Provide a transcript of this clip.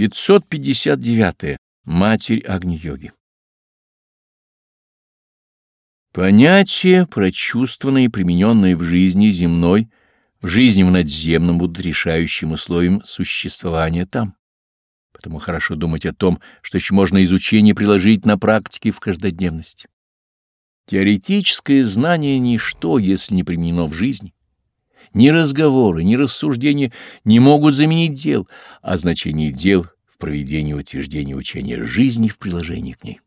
559. -е. Матерь Агни-йоги Понятия, прочувствованные и примененные в жизни земной, в жизни в надземном будут решающим условием существования там. Потому хорошо думать о том, что еще можно изучение приложить на практике в каждодневности. Теоретическое знание — ничто, если не применено в жизни. Ни разговоры, ни рассуждения не могут заменить дел, а значение дел в проведении утверждения учения жизни в приложении к ней.